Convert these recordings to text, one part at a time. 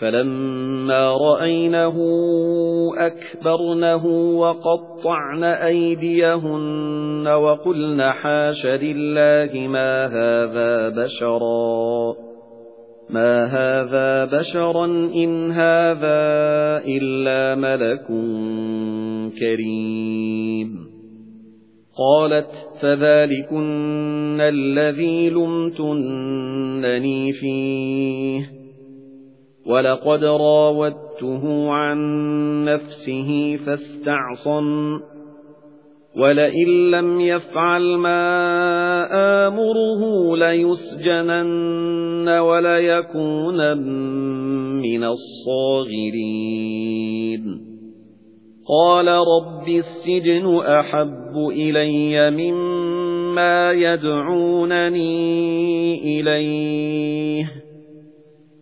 فَلَمَّا رَأَيْنَهُ أَكْبَرْنَهُ وَقَطَّعْنَ أَيْدِيَهُنَّ وَقُلْنَ حَاشَ لِلَّهِ مَا هَذَا بَشَرًا مَا هَذَا بَشَرًا إِنْ هَذَا إِلَّا مَلَكٌ كَرِيمٌ. قَالَتْ فَذَلِكُنَّ الَّذِي لُمْتُنَّنِي فِيهِ. وَلَقَدْ رَاوَدتُّهُ عَن نَّفْسِهِ فَاسْتَعْصَمَ وَلَئِن لَّمْ يَفْعَلْ مَا آمُرُهُ لَيُسْجَنَنَّ وَلَيَكُونًا مِّنَ الصَّاغِرِينَ قَالَ رَبِّ السِّجْنُ أَحَبُّ إِلَيَّ مِمَّا يَدْعُونَنِي إِلَيْهِ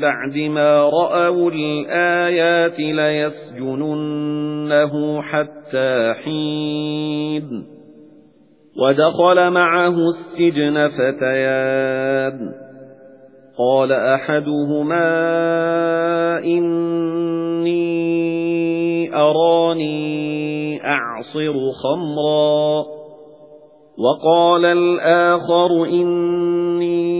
بَعْدِ مَا رَأَوُا الْآيَاتِ لَيَسْجُنُنَّهُ حَتَّى حِينٍ. وَدَخَلَ مَعَهُ السِّجْنَ فَتَيَانِ. قَالَ أَحَدُهُمَا إِنِّي أَرَانِي أَعْصِرُ خَمْرًا. وَقَالَ الْآخَرُ إِنِّي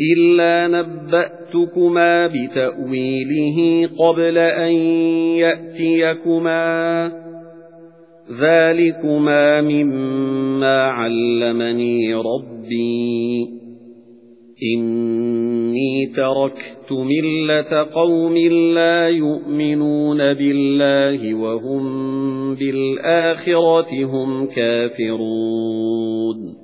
إِلَّا نَبَّأْتُكُمَا بِتَأْوِيلِهِ قَبْلَ أَن يَأْتِيَكُمَا ذَلِكُمَا مِمَّا عَلَّمَنِي رَبِّي إِنِّي تَرَكْتُ مِلَّةَ قَوْمٍ لَّا يُؤْمِنُونَ بِاللَّهِ وَهُمْ بِالْآخِرَةِ هُمْ كَافِرُونَ